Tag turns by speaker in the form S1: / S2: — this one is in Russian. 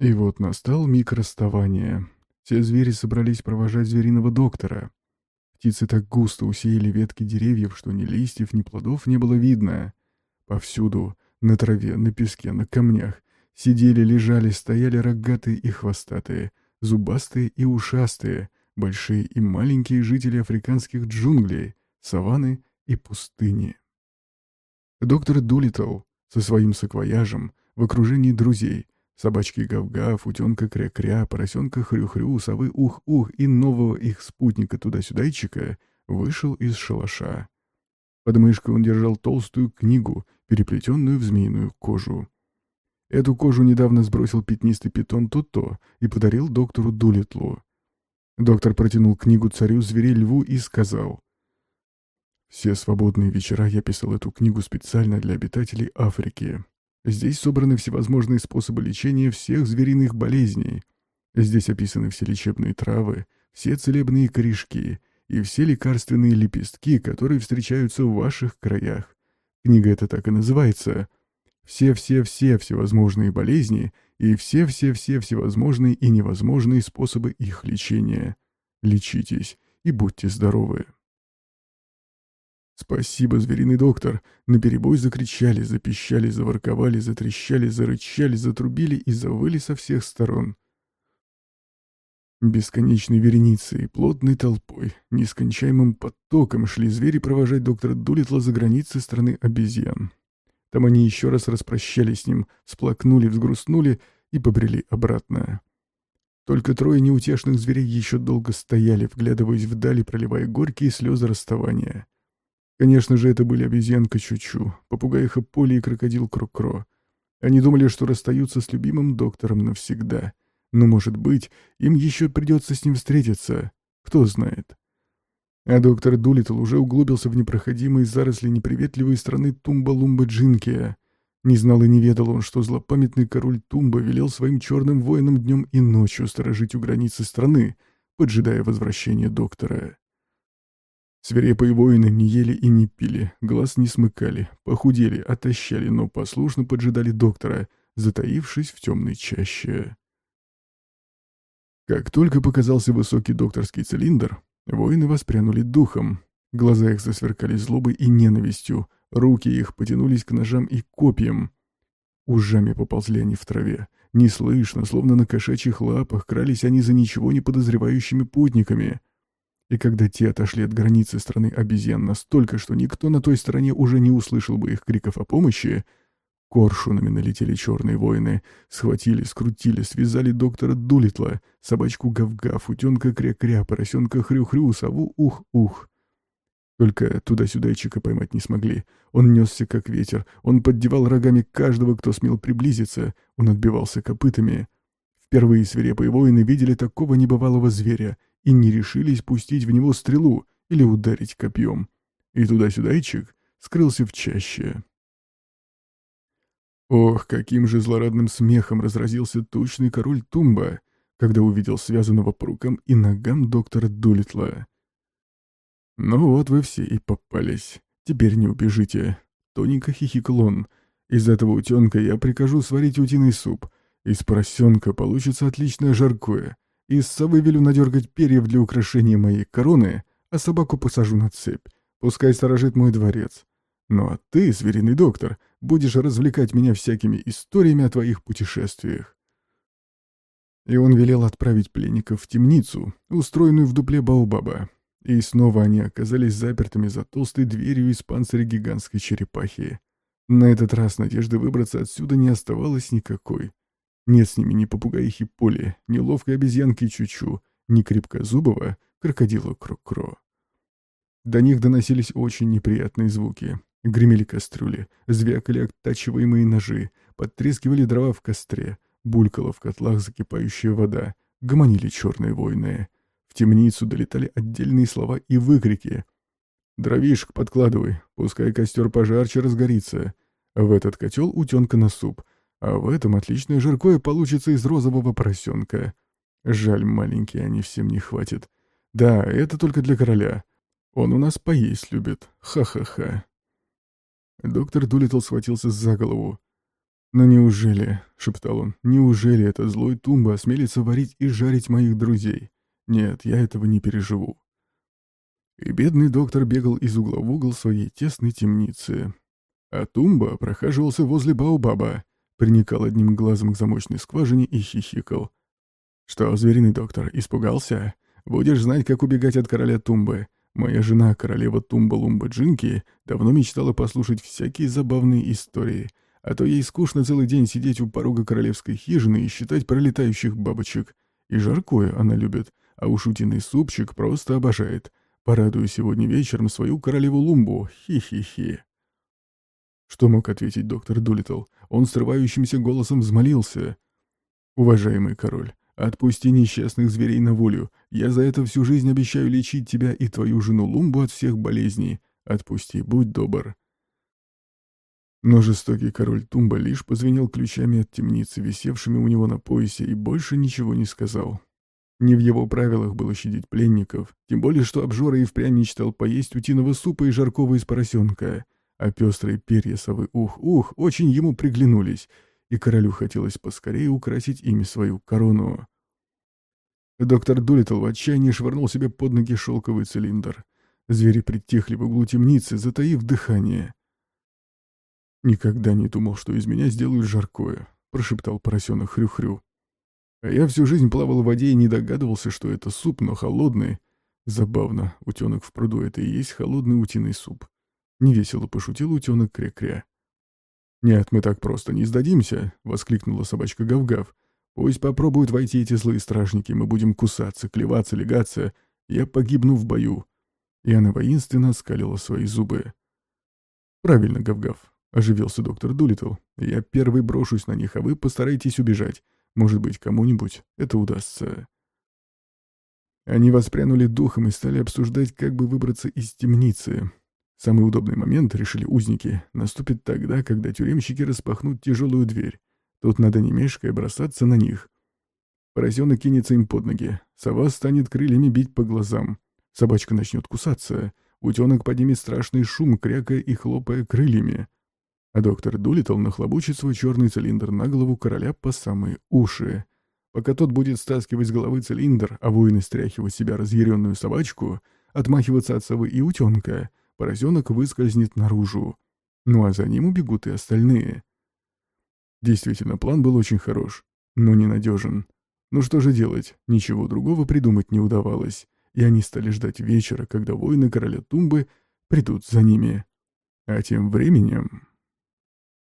S1: И вот настал миг расставания. Все звери собрались провожать звериного доктора. Птицы так густо усеяли ветки деревьев, что ни листьев, ни плодов не было видно. Повсюду, на траве, на песке, на камнях, сидели, лежали, стояли рогатые и хвостатые, зубастые и ушастые, большие и маленькие жители африканских джунглей, саванны и пустыни. Доктор Дулитл со своим саквояжем в окружении друзей, собачки Гав-Гав, утенка Кря-Кря, поросенка Хрю-Хрю, совы Ух-Ух и нового их спутника туда-сюдайчика вышел из шалаша. Под мышкой он держал толстую книгу, переплетенную в змеиную кожу. Эту кожу недавно сбросил пятнистый питон Тото и подарил доктору Дулитлу. Доктор протянул книгу царю зверей льву и сказал, «Все свободные вечера я писал эту книгу специально для обитателей Африки. Здесь собраны всевозможные способы лечения всех звериных болезней. Здесь описаны все лечебные травы, все целебные корешки и все лекарственные лепестки, которые встречаются в ваших краях. Книга эта так и называется «Все-все-все всевозможные болезни и все-все-все всевозможные и невозможные способы их лечения. Лечитесь и будьте здоровы». «Спасибо, звериный доктор!» Наперебой закричали, запищали, заворковали, затрещали, зарычали, затрубили и завыли со всех сторон. Бесконечной вереницей, плотной толпой, нескончаемым потоком шли звери провожать доктора Дулитла за границы страны обезьян. Там они еще раз распрощались с ним, сплакнули, взгрустнули и побрели обратно. Только трое неутешных зверей еще долго стояли, вглядываясь вдали, проливая горькие слезы расставания. Конечно же, это были обезьянка Чучу, попугаиха Поли и крокодил Крокро. Они думали, что расстаются с любимым доктором навсегда. Но, может быть, им еще придется с ним встретиться. Кто знает. А доктор Дулитл уже углубился в непроходимые заросли неприветливой страны Тумба-Лумба-Джинкия. Не знал и не ведал он, что злопамятный король Тумба велел своим черным воинам днем и ночью сторожить у границы страны, поджидая возвращения доктора. Свирепые воины не ели и не пили, глаз не смыкали, похудели, отощали, но послушно поджидали доктора, затаившись в темной чаще. Как только показался высокий докторский цилиндр, воины воспрянули духом. Глаза их засверкали злобой и ненавистью, руки их потянулись к ножам и копьям. Ужами поползли они в траве. Неслышно, словно на кошачьих лапах, крались они за ничего не подозревающими путниками — и когда те отошли от границы страны обезьян настолько, что никто на той стороне уже не услышал бы их криков о помощи, коршунами налетели черные воины, схватили, скрутили, связали доктора Дулитла, собачку Гав-Гав, утенка Кря-Кря, поросенка Хрю-Хрю, сову Ух-Ух. Только туда-сюдайчика поймать не смогли. Он несся, как ветер. Он поддевал рогами каждого, кто смел приблизиться. Он отбивался копытами. Впервые свирепые воины видели такого небывалого зверя — и не решились пустить в него стрелу или ударить копьем. И туда-сюдайчик скрылся в чаще. Ох, каким же злорадным смехом разразился тучный король Тумба, когда увидел связанного по рукам и ногам доктора Дулитла. «Ну вот вы все и попались. Теперь не убежите», — тоненько хихикал он. «Из этого утенка я прикажу сварить утиный суп. Из поросенка получится отличное жаркое. Из совы велю надергать перьев для украшения моей короны, а собаку посажу на цепь. Пускай сторожит мой дворец. Ну а ты, звериный доктор, будешь развлекать меня всякими историями о твоих путешествиях. И он велел отправить пленников в темницу, устроенную в дупле Баобаба. И снова они оказались запертыми за толстой дверью из панциря гигантской черепахи. На этот раз надежды выбраться отсюда не оставалось никакой. Нет с ними ни попугаихи Поли, ни ловкой обезьянки Чучу, ни крепкозубого крокодила Крокро. До них доносились очень неприятные звуки. Гремели кастрюли, звякали оттачиваемые ножи, подтрескивали дрова в костре, булькала в котлах закипающая вода, гомонили черные воины. В темницу долетали отдельные слова и выкрики. «Дровишек подкладывай, пускай костер пожарче разгорится. В этот котел утенка на суп, а в этом отличное жаркое получится из розового поросенка. Жаль, маленькие, они всем не хватит. Да, это только для короля. Он у нас поесть любит. Ха-ха-ха. Доктор Дулитл схватился за голову. «Но неужели, — шептал он, — неужели этот злой Тумба осмелится варить и жарить моих друзей? Нет, я этого не переживу». И бедный доктор бегал из угла в угол своей тесной темницы. А Тумба прохаживался возле Баобаба, приникал одним глазом к замочной скважине и хихикал. «Что, звериный доктор, испугался? Будешь знать, как убегать от короля Тумбы. Моя жена, королева Тумба-Лумба Джинки, давно мечтала послушать всякие забавные истории, а то ей скучно целый день сидеть у порога королевской хижины и считать пролетающих бабочек. И жаркое она любит, а уж утиный супчик просто обожает. Порадую сегодня вечером свою королеву Лумбу, хи-хи-хи». Что мог ответить доктор Дулитл? Он срывающимся голосом взмолился. «Уважаемый король, отпусти несчастных зверей на волю. Я за это всю жизнь обещаю лечить тебя и твою жену Лумбу от всех болезней. Отпусти, будь добр». Но жестокий король Тумба лишь позвенел ключами от темницы, висевшими у него на поясе, и больше ничего не сказал. Не в его правилах было щадить пленников, тем более что обжора и впрямь мечтал поесть утиного супа и жаркого из поросенка — а пестрые перья совы ух-ух очень ему приглянулись, и королю хотелось поскорее украсить ими свою корону. Доктор Дулиттл в отчаянии швырнул себе под ноги шелковый цилиндр. Звери притихли в углу темницы, затаив дыхание. «Никогда не думал, что из меня сделают жаркое», — прошептал поросенок Хрю-Хрю. «А я всю жизнь плавал в воде и не догадывался, что это суп, но холодный. Забавно, утенок в пруду — это и есть холодный утиный суп». Невесело пошутил утенок Кря-Кря. «Нет, мы так просто не сдадимся», — воскликнула собачка Гав-Гав. «Пусть попробуют войти эти злые стражники, мы будем кусаться, клеваться, легаться. Я погибну в бою». И она воинственно скалила свои зубы. «Правильно, Гав-Гав», — оживился доктор Дулитл. «Я первый брошусь на них, а вы постарайтесь убежать. Может быть, кому-нибудь это удастся». Они воспрянули духом и стали обсуждать, как бы выбраться из темницы. Самый удобный момент, решили узники, наступит тогда, когда тюремщики распахнут тяжелую дверь. Тут надо не мешкая бросаться на них. Поросенок кинется им под ноги, сова станет крыльями бить по глазам, собачка начнет кусаться, утенок поднимет страшный шум, крякая и хлопая крыльями. А доктор Дулитл нахлобучит свой черный цилиндр на голову короля по самые уши. Пока тот будет стаскивать с головы цилиндр, а воины стряхивать себя разъяренную собачку, отмахиваться от совы и утенка — поросенок выскользнет наружу. Ну а за ним убегут и остальные. Действительно, план был очень хорош, но ненадежен. Ну что же делать, ничего другого придумать не удавалось, и они стали ждать вечера, когда воины короля Тумбы придут за ними. А тем временем...